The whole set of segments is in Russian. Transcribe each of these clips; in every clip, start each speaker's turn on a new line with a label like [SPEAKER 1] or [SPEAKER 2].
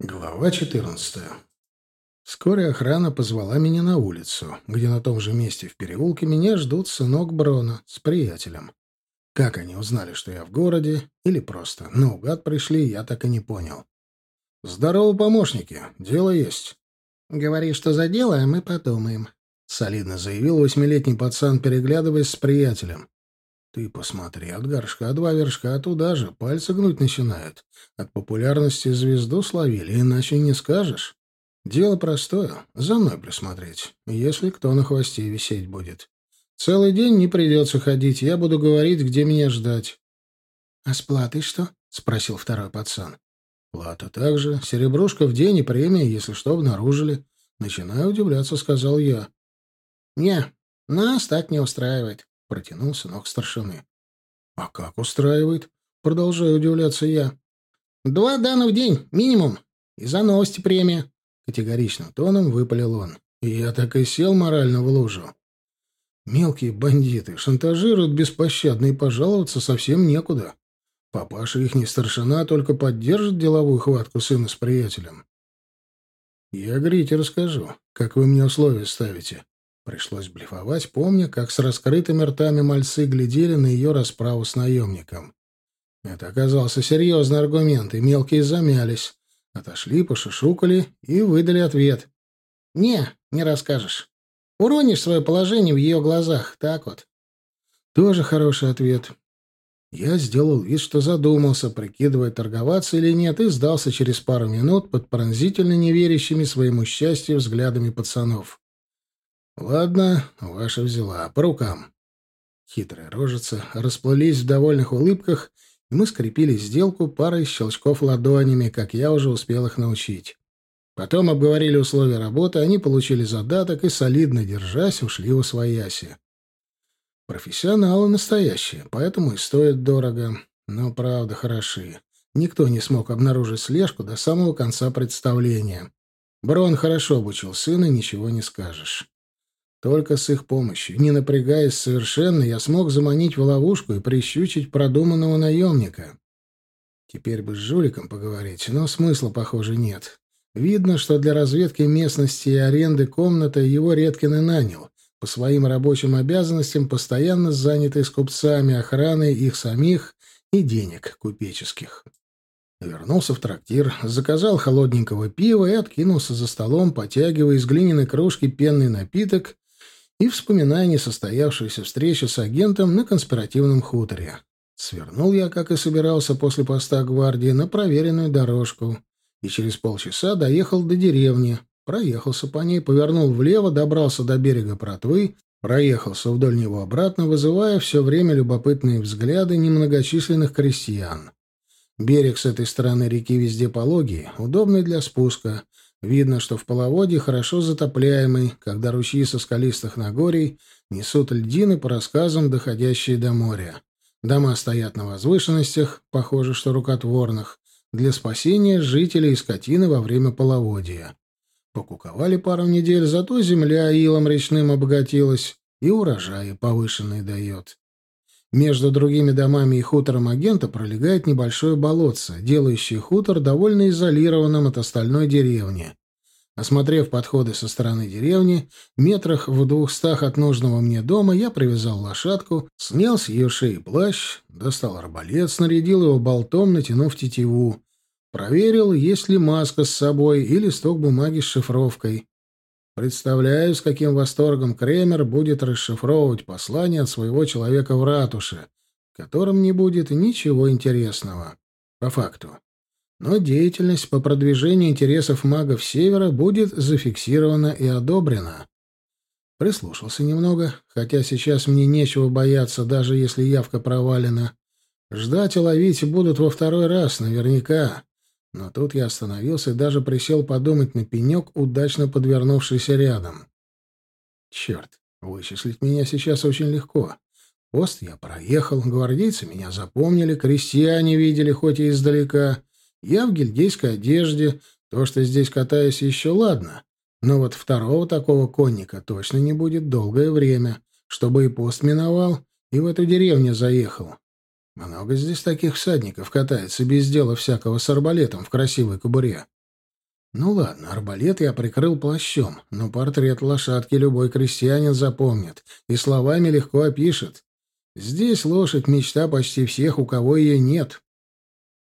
[SPEAKER 1] Глава 14. Вскоре охрана позвала меня на улицу, где на том же месте в переулке меня ждут сынок Брона с приятелем. Как они узнали, что я в городе, или просто наугад пришли, я так и не понял. «Здорово, помощники, дело есть». «Говори, что за дело, а мы подумаем», — солидно заявил восьмилетний пацан, переглядываясь с приятелем. Ты посмотри, от горшка два вершка туда же, пальцы гнуть начинают. От популярности звезду словили, иначе не скажешь. Дело простое, за мной присмотреть, если кто на хвосте висеть будет. Целый день не придется ходить, я буду говорить, где меня ждать. — А с платой что? — спросил второй пацан. — Плата также, серебрушка в день и премия, если что обнаружили. Начинаю удивляться, сказал я. — Не, нас так не устраивает. — протянул сынок старшины. «А как устраивает?» — продолжаю удивляться я. «Два дана в день, минимум. И за новости премия», — категоричным тоном выпалил он. И я так и сел морально в лужу. Мелкие бандиты шантажируют беспощадно и пожаловаться совсем некуда. Папаша их не старшина, только поддержит деловую хватку сына с приятелем. Я Грите расскажу, как вы мне условия ставите. Пришлось блефовать, помня, как с раскрытыми ртами мальцы глядели на ее расправу с наемником. Это оказался серьезный аргумент, и мелкие замялись. Отошли, пошушукали и выдали ответ. «Не, не расскажешь. Уронишь свое положение в ее глазах, так вот». Тоже хороший ответ. Я сделал вид, что задумался, прикидывая, торговаться или нет, и сдался через пару минут под пронзительно неверящими своему счастью взглядами пацанов. «Ладно, ваша взяла. По рукам». Хитрые рожицы расплылись в довольных улыбках, и мы скрепили сделку парой щелчков ладонями, как я уже успел их научить. Потом обговорили условия работы, они получили задаток и, солидно держась, ушли в освояси. Профессионалы настоящие, поэтому и стоят дорого. Но, правда, хороши. Никто не смог обнаружить слежку до самого конца представления. Брон хорошо обучил сына, ничего не скажешь. Только с их помощью, не напрягаясь совершенно, я смог заманить в ловушку и прищучить продуманного наемника. Теперь бы с жуликом поговорить, но смысла, похоже, нет. Видно, что для разведки местности и аренды комнаты его Редкин и нанял, по своим рабочим обязанностям постоянно занятый с купцами, охраной их самих и денег купеческих. Вернулся в трактир, заказал холодненького пива и откинулся за столом, потягивая из глиняной кружки пенный напиток и вспоминая несостоявшуюся встречу с агентом на конспиративном хуторе. Свернул я, как и собирался после поста гвардии, на проверенную дорожку и через полчаса доехал до деревни, проехался по ней, повернул влево, добрался до берега Протвы, проехался вдоль него обратно, вызывая все время любопытные взгляды немногочисленных крестьян. Берег с этой стороны реки везде пологий, удобный для спуска — Видно, что в половодье хорошо затопляемый, когда ручьи со скалистых нагорий несут льдины по рассказам, доходящие до моря. Дома стоят на возвышенностях, похоже, что рукотворных, для спасения жителей и скотины во время половодья. Покуковали пару недель, зато земля илом речным обогатилась, и урожаи повышенные дает. Между другими домами и хутором агента пролегает небольшое болотце, делающее хутор довольно изолированным от остальной деревни. Осмотрев подходы со стороны деревни, метрах в двухстах от нужного мне дома, я привязал лошадку, снял с ее шеи плащ, достал арбалет, снарядил его болтом, натянув тетиву. Проверил, есть ли маска с собой и листок бумаги с шифровкой. Представляю, с каким восторгом Кремер будет расшифровывать послание от своего человека в ратуше, в котором не будет ничего интересного. По факту. Но деятельность по продвижению интересов магов Севера будет зафиксирована и одобрена. Прислушался немного, хотя сейчас мне нечего бояться, даже если явка провалена. Ждать и ловить будут во второй раз, наверняка. Но тут я остановился и даже присел подумать на пенек, удачно подвернувшийся рядом. Черт, вычислить меня сейчас очень легко. Пост я проехал, гвардейцы меня запомнили, крестьяне видели, хоть и издалека. Я в гильдейской одежде, то, что здесь катаюсь, еще ладно. Но вот второго такого конника точно не будет долгое время, чтобы и пост миновал, и в эту деревню заехал. Много здесь таких всадников катается без дела всякого с арбалетом в красивой кобуре. Ну ладно, арбалет я прикрыл плащом, но портрет лошадки любой крестьянин запомнит и словами легко опишет. Здесь лошадь — мечта почти всех, у кого ее нет.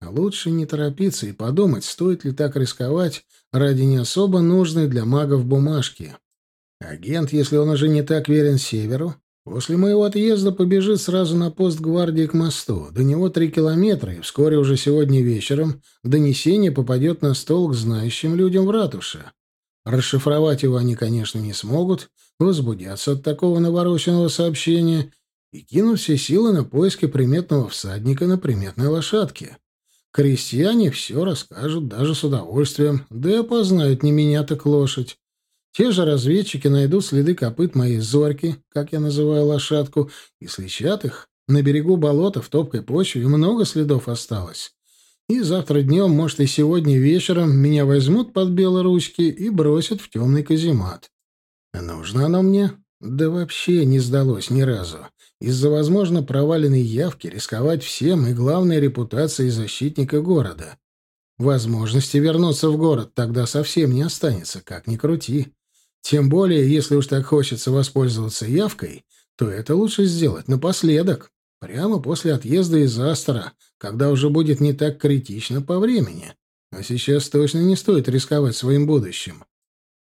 [SPEAKER 1] Лучше не торопиться и подумать, стоит ли так рисковать ради не особо нужной для магов бумажки. Агент, если он уже не так верен Северу, после моего отъезда побежит сразу на пост гвардии к мосту. До него три километра, и вскоре уже сегодня вечером донесение попадет на стол к знающим людям в ратуше. Расшифровать его они, конечно, не смогут, возбудятся от такого навороченного сообщения и кинут все силы на поиски приметного всадника на приметной лошадке. Крестьяне все расскажут, даже с удовольствием, да и опознают не меня, так лошадь. Те же разведчики найдут следы копыт моей зорьки, как я называю лошадку, и сличат их. На берегу болота в топкой почве много следов осталось. И завтра днем, может, и сегодня вечером меня возьмут под белоручки и бросят в темный каземат. Нужно оно мне? Да вообще не сдалось ни разу. Из-за, возможно, проваленной явки рисковать всем и главной репутацией защитника города. Возможности вернуться в город тогда совсем не останется, как ни крути. Тем более, если уж так хочется воспользоваться явкой, то это лучше сделать напоследок, прямо после отъезда из Астора, когда уже будет не так критично по времени. А сейчас точно не стоит рисковать своим будущим.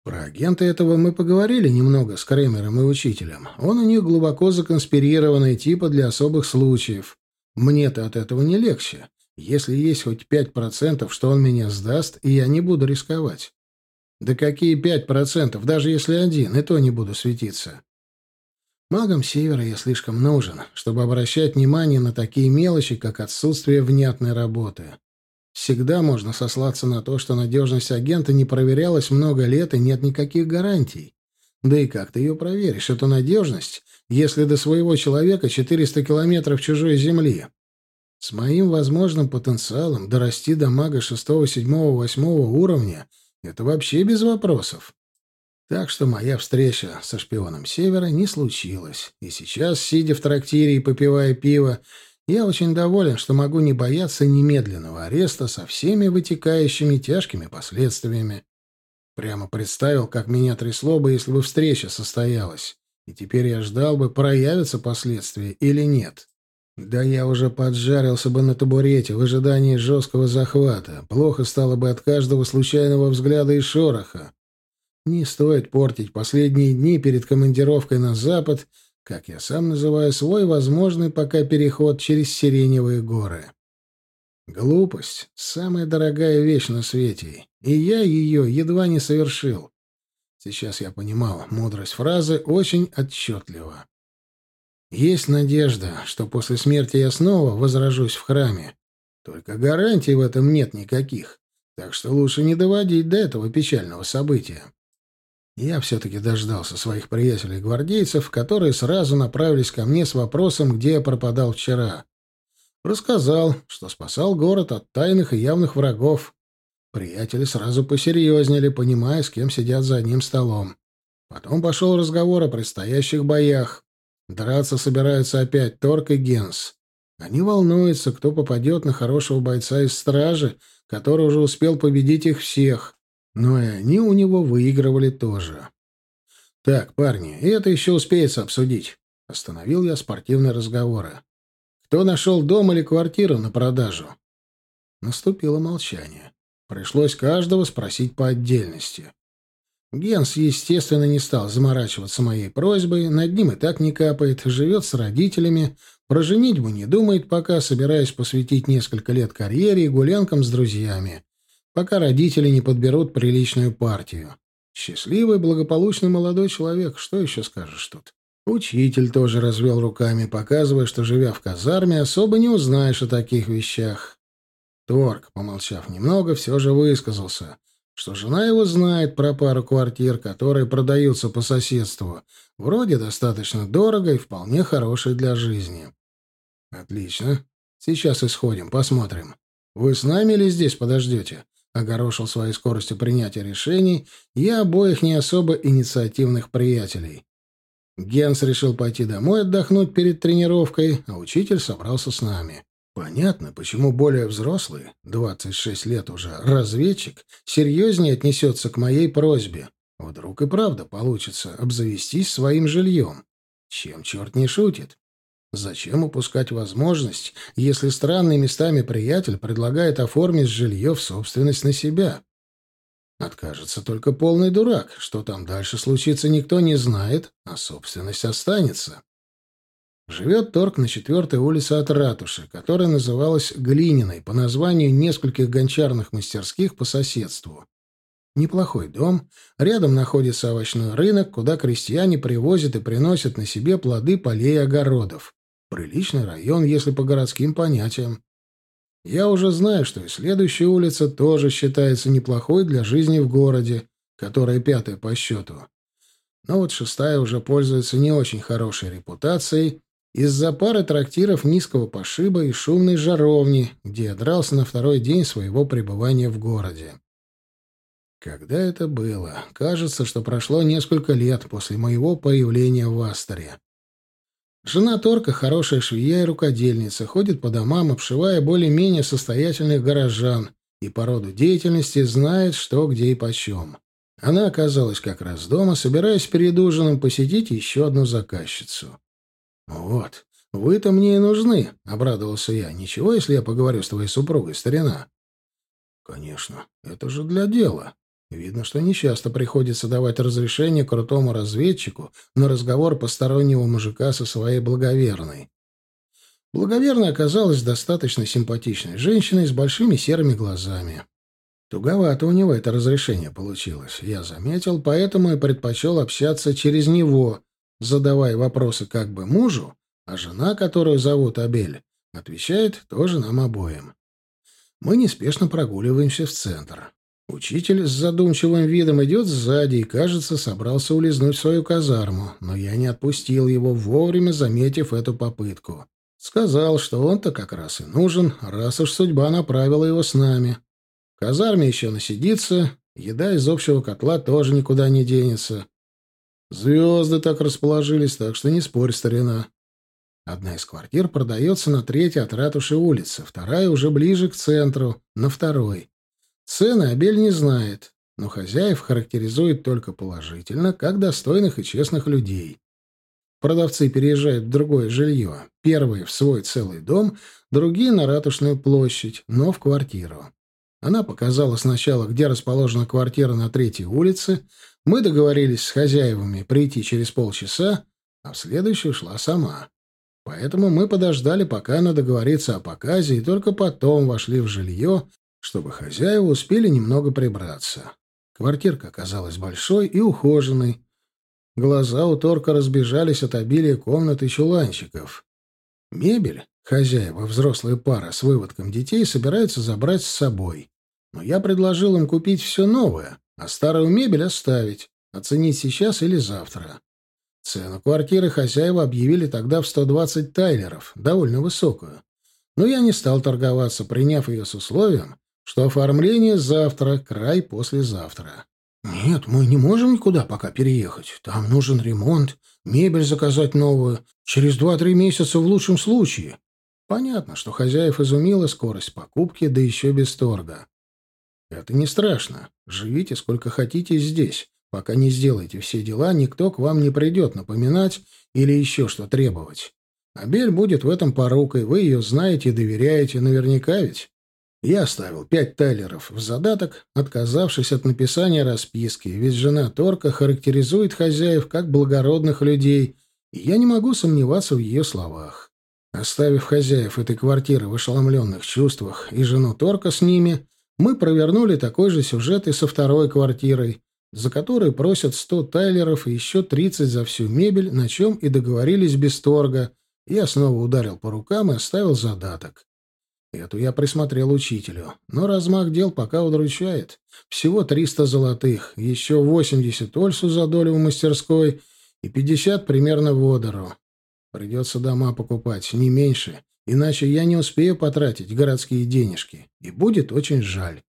[SPEAKER 1] Про агента этого мы поговорили немного с Кремером и учителем. Он у них глубоко законспирированный типа для особых случаев. Мне-то от этого не легче. Если есть хоть пять процентов, что он меня сдаст, и я не буду рисковать. Да какие пять процентов, даже если один, и то не буду светиться. Магам Севера я слишком нужен, чтобы обращать внимание на такие мелочи, как отсутствие внятной работы. Всегда можно сослаться на то, что надежность агента не проверялась много лет и нет никаких гарантий. Да и как ты ее проверишь, эту надежность, если до своего человека 400 километров чужой земли? С моим возможным потенциалом дорасти до мага 6, 7, 8 уровня — это вообще без вопросов. Так что моя встреча со шпионом Севера не случилась. И сейчас, сидя в трактире и попивая пиво, я очень доволен, что могу не бояться немедленного ареста со всеми вытекающими тяжкими последствиями. Прямо представил, как меня трясло бы, если бы встреча состоялась. И теперь я ждал бы, проявятся последствия или нет. Да я уже поджарился бы на табурете в ожидании жесткого захвата. Плохо стало бы от каждого случайного взгляда и шороха. Не стоит портить последние дни перед командировкой на запад как я сам называю свой возможный пока переход через Сиреневые горы. Глупость — самая дорогая вещь на свете, и я ее едва не совершил. Сейчас я понимал, мудрость фразы очень отчетливо. Есть надежда, что после смерти я снова возражусь в храме. Только гарантий в этом нет никаких, так что лучше не доводить до этого печального события. Я все-таки дождался своих приятелей-гвардейцев, которые сразу направились ко мне с вопросом, где я пропадал вчера. Рассказал, что спасал город от тайных и явных врагов. Приятели сразу посерьезнели, понимая, с кем сидят за одним столом. Потом пошел разговор о предстоящих боях. Драться собираются опять Торг и Генс. Они волнуются, кто попадет на хорошего бойца из стражи, который уже успел победить их всех. Но и они у него выигрывали тоже. «Так, парни, это еще успеется обсудить». Остановил я спортивные разговоры. «Кто нашел дом или квартиру на продажу?» Наступило молчание. Пришлось каждого спросить по отдельности. Генс, естественно, не стал заморачиваться моей просьбой, над ним и так не капает, живет с родителями, про женитьбу не думает пока, собираясь посвятить несколько лет карьере и гулянкам с друзьями. Пока родители не подберут приличную партию. Счастливый, благополучный молодой человек, что еще скажешь тут? Учитель тоже развел руками, показывая, что, живя в казарме, особо не узнаешь о таких вещах. Торг, помолчав немного, все же высказался, что жена его знает про пару квартир, которые продаются по соседству. Вроде достаточно дорого и вполне хорошие для жизни. Отлично. Сейчас исходим, посмотрим. Вы с нами или здесь подождете? огорошил своей скоростью принятия решений и обоих не особо инициативных приятелей. Генс решил пойти домой отдохнуть перед тренировкой, а учитель собрался с нами. Понятно, почему более взрослый, 26 лет уже, разведчик, серьезнее отнесется к моей просьбе. Вдруг и правда получится обзавестись своим жильем. Чем черт не шутит? Зачем упускать возможность, если странный местами приятель предлагает оформить жилье в собственность на себя? Откажется только полный дурак. Что там дальше случится, никто не знает, а собственность останется. Живет торг на четвертой улице от ратуши, которая называлась Глининой по названию нескольких гончарных мастерских по соседству. Неплохой дом. Рядом находится овощной рынок, куда крестьяне привозят и приносят на себе плоды полей и огородов. Приличный район, если по городским понятиям. Я уже знаю, что и следующая улица тоже считается неплохой для жизни в городе, которая пятая по счету. Но вот шестая уже пользуется не очень хорошей репутацией из-за пары трактиров низкого пошиба и шумной жаровни, где я дрался на второй день своего пребывания в городе. Когда это было? Кажется, что прошло несколько лет после моего появления в Астере. Жена Торка хорошая швея и рукодельница, ходит по домам, обшивая более-менее состоятельных горожан, и по роду деятельности знает, что, где и почем. Она оказалась как раз дома, собираясь перед ужином посетить еще одну заказчицу. «Вот, вы-то мне и нужны», — обрадовался я. «Ничего, если я поговорю с твоей супругой, старина?» «Конечно, это же для дела. Видно, что нечасто приходится давать разрешение крутому разведчику на разговор постороннего мужика со своей благоверной. Благоверная оказалась достаточно симпатичной женщиной с большими серыми глазами. Туговато у него это разрешение получилось, я заметил, поэтому и предпочел общаться через него, задавая вопросы как бы мужу, а жена, которую зовут Абель, отвечает тоже нам обоим. Мы неспешно прогуливаемся в центр. Учитель с задумчивым видом идет сзади и, кажется, собрался улизнуть в свою казарму, но я не отпустил его, вовремя заметив эту попытку. Сказал, что он-то как раз и нужен, раз уж судьба направила его с нами. В казарме еще насидится, еда из общего котла тоже никуда не денется. Звезды так расположились, так что не спорь, старина. Одна из квартир продается на третьей от ратуши улицы, вторая уже ближе к центру, на второй. Цены Абель не знает, но хозяев характеризует только положительно, как достойных и честных людей. Продавцы переезжают в другое жилье. Первые в свой целый дом, другие на ратушную площадь, но в квартиру. Она показала сначала, где расположена квартира на третьей улице. Мы договорились с хозяевами прийти через полчаса, а в следующую шла сама. Поэтому мы подождали, пока она договорится о показе, и только потом вошли в жилье, чтобы хозяева успели немного прибраться. Квартирка оказалась большой и ухоженной. Глаза у Торка разбежались от обилия комнат и чуланчиков. Мебель хозяева, взрослая пара с выводком детей, собираются забрать с собой. Но я предложил им купить все новое, а старую мебель оставить, оценить сейчас или завтра. Цену квартиры хозяева объявили тогда в 120 тайлеров, довольно высокую. Но я не стал торговаться, приняв ее с условием, что оформление завтра, край послезавтра. «Нет, мы не можем никуда пока переехать. Там нужен ремонт, мебель заказать новую. Через два-три месяца в лучшем случае». Понятно, что хозяев изумила скорость покупки, да еще без торга. «Это не страшно. Живите сколько хотите здесь. Пока не сделаете все дела, никто к вам не придет напоминать или еще что требовать. Абель будет в этом порукой, вы ее знаете и доверяете, наверняка ведь?» Я оставил пять тайлеров в задаток, отказавшись от написания расписки, ведь жена Торка характеризует хозяев как благородных людей, и я не могу сомневаться в ее словах. Оставив хозяев этой квартиры в ошеломленных чувствах и жену Торка с ними, мы провернули такой же сюжет и со второй квартирой, за которой просят сто тайлеров и еще тридцать за всю мебель, на чем и договорились без торга. Я снова ударил по рукам и оставил задаток. Эту я присмотрел учителю. Но размах дел пока удручает. Всего триста золотых, еще восемьдесят ольсу за долю в мастерской и пятьдесят примерно водору. Придется дома покупать, не меньше, иначе я не успею потратить городские денежки, и будет очень жаль.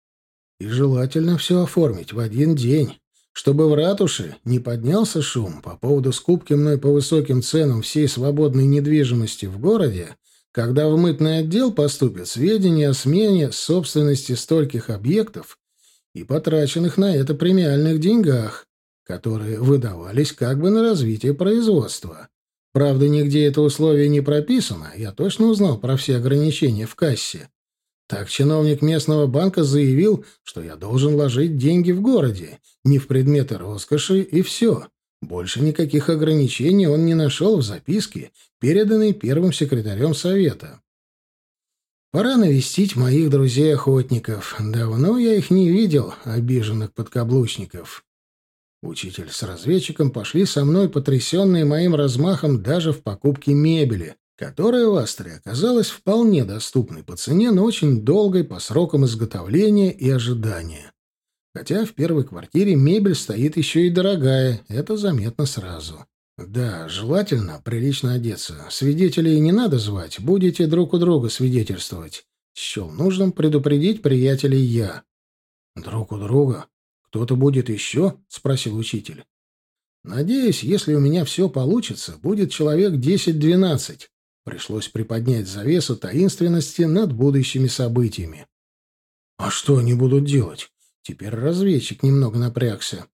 [SPEAKER 1] И желательно все оформить в один день, чтобы в ратуше не поднялся шум по поводу скупки мной по высоким ценам всей свободной недвижимости в городе, когда в мытный отдел поступят сведения о смене собственности стольких объектов и потраченных на это премиальных деньгах, которые выдавались как бы на развитие производства. Правда, нигде это условие не прописано, я точно узнал про все ограничения в кассе. Так чиновник местного банка заявил, что я должен ложить деньги в городе, не в предметы роскоши, и все. Больше никаких ограничений он не нашел в записке, переданной первым секретарем совета. Пора навестить моих друзей-охотников. Давно я их не видел, обиженных подкаблучников. Учитель с разведчиком пошли со мной, потрясенные моим размахом даже в покупке мебели, которая в Астре оказалась вполне доступной по цене, но очень долгой по срокам изготовления и ожидания. Хотя в первой квартире мебель стоит еще и дорогая, это заметно сразу. Да, желательно прилично одеться. Свидетелей не надо звать, будете друг у друга свидетельствовать. Счел нужным предупредить приятелей я. «Друг у друга? Кто-то будет еще?» — спросил учитель. «Надеюсь, если у меня все получится, будет человек десять-двенадцать. Пришлось приподнять завесу таинственности над будущими событиями. «А что они будут делать?» Теперь разведчик немного напрягся.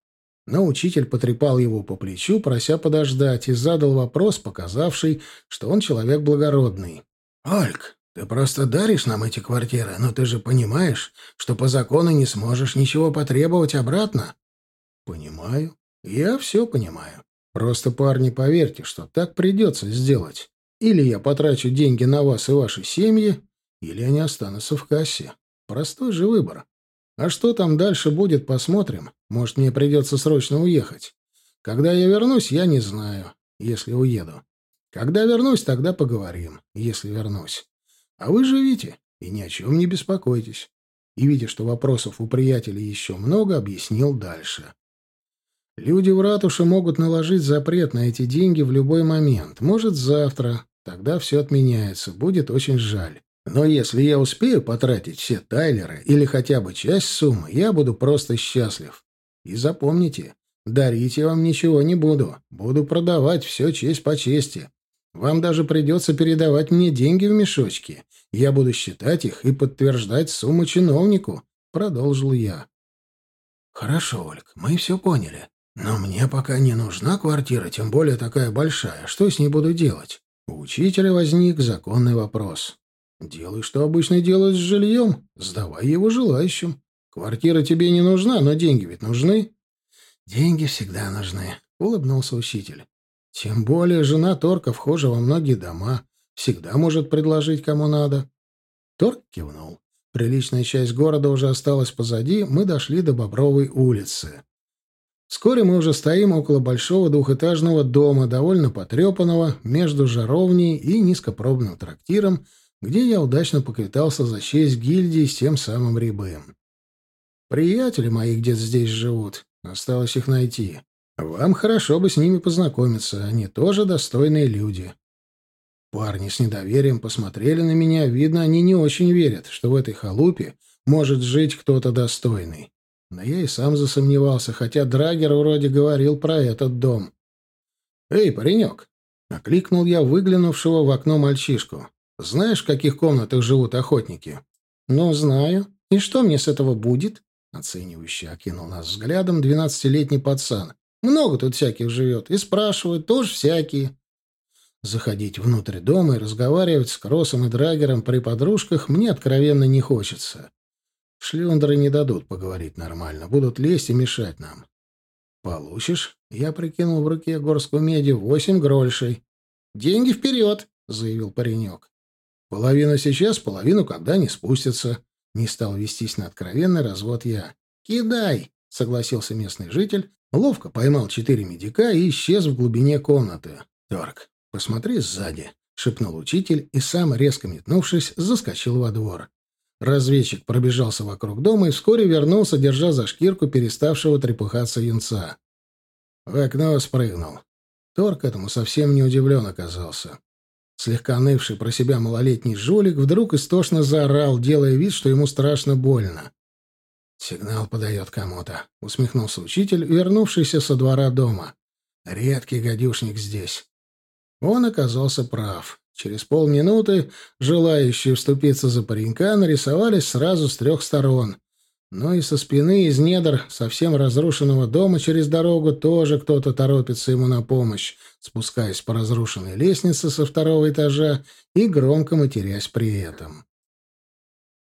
[SPEAKER 1] Но учитель потрепал его по плечу, прося подождать, и задал вопрос, показавший, что он человек благородный. «Альк, ты просто даришь нам эти квартиры, но ты же понимаешь, что по закону не сможешь ничего потребовать обратно?» «Понимаю. Я все понимаю. Просто, парни, поверьте, что так придется сделать. Или я потрачу деньги на вас и ваши семьи, или они останутся в кассе. Простой же выбор. А что там дальше будет, посмотрим. Может, мне придется срочно уехать. Когда я вернусь, я не знаю, если уеду. Когда вернусь, тогда поговорим, если вернусь. А вы живите и ни о чем не беспокойтесь. И, видя, что вопросов у приятелей еще много, объяснил дальше. Люди в ратуше могут наложить запрет на эти деньги в любой момент. Может, завтра. Тогда все отменяется. Будет очень жаль. Но если я успею потратить все тайлеры или хотя бы часть суммы, я буду просто счастлив. И запомните, дарить я вам ничего не буду. Буду продавать все честь по чести. Вам даже придется передавать мне деньги в мешочке. Я буду считать их и подтверждать сумму чиновнику», — продолжил я. «Хорошо, Ольг, мы все поняли. Но мне пока не нужна квартира, тем более такая большая. Что с ней буду делать? У учителя возник законный вопрос. Делай, что обычно делают с жильем. Сдавай его желающим. Квартира тебе не нужна, но деньги ведь нужны. Деньги всегда нужны, улыбнулся учитель. Тем более жена Торка вхожа во многие дома. Всегда может предложить, кому надо. Торк кивнул. Приличная часть города уже осталась позади, мы дошли до Бобровой улицы. Вскоре мы уже стоим около большого двухэтажного дома, довольно потрепанного, между жаровней и низкопробным трактиром, где я удачно поквитался за честь гильдии с тем самым Рябым. Приятели мои где-то здесь живут, осталось их найти. Вам хорошо бы с ними познакомиться, они тоже достойные люди. Парни с недоверием посмотрели на меня, видно, они не очень верят, что в этой халупе может жить кто-то достойный. Но я и сам засомневался, хотя Драгер вроде говорил про этот дом. «Эй, паренек!» — окликнул я выглянувшего в окно мальчишку. «Знаешь, в каких комнатах живут охотники?» «Ну, знаю. И что мне с этого будет?» Оценивающе окинул нас взглядом двенадцатилетний пацан. «Много тут всяких живет. И спрашивают, тоже всякие». Заходить внутрь дома и разговаривать с Кроссом и Драгером при подружках мне откровенно не хочется. Шлюндры не дадут поговорить нормально, будут лезть и мешать нам. «Получишь?» — я прикинул в руке горскую меди восемь грольшей. «Деньги вперед!» — заявил паренек. «Половину сейчас, половину, когда не спустятся». Не стал вестись на откровенный развод я. «Кидай!» — согласился местный житель, ловко поймал четыре медика и исчез в глубине комнаты. «Торг, посмотри сзади!» — шепнул учитель и сам, резко метнувшись, заскочил во двор. Разведчик пробежался вокруг дома и вскоре вернулся, держа за шкирку переставшего трепыхаться юнца. В окно спрыгнул. Тор к этому совсем не удивлен оказался. Слегка нывший про себя малолетний жулик вдруг истошно заорал, делая вид, что ему страшно больно. «Сигнал подает кому-то», — усмехнулся учитель, вернувшийся со двора дома. «Редкий гадюшник здесь». Он оказался прав. Через полминуты желающие вступиться за паренька нарисовались сразу с трех сторон. Но и со спины из недр совсем разрушенного дома через дорогу тоже кто-то торопится ему на помощь, спускаясь по разрушенной лестнице со второго этажа и громко матерясь при этом.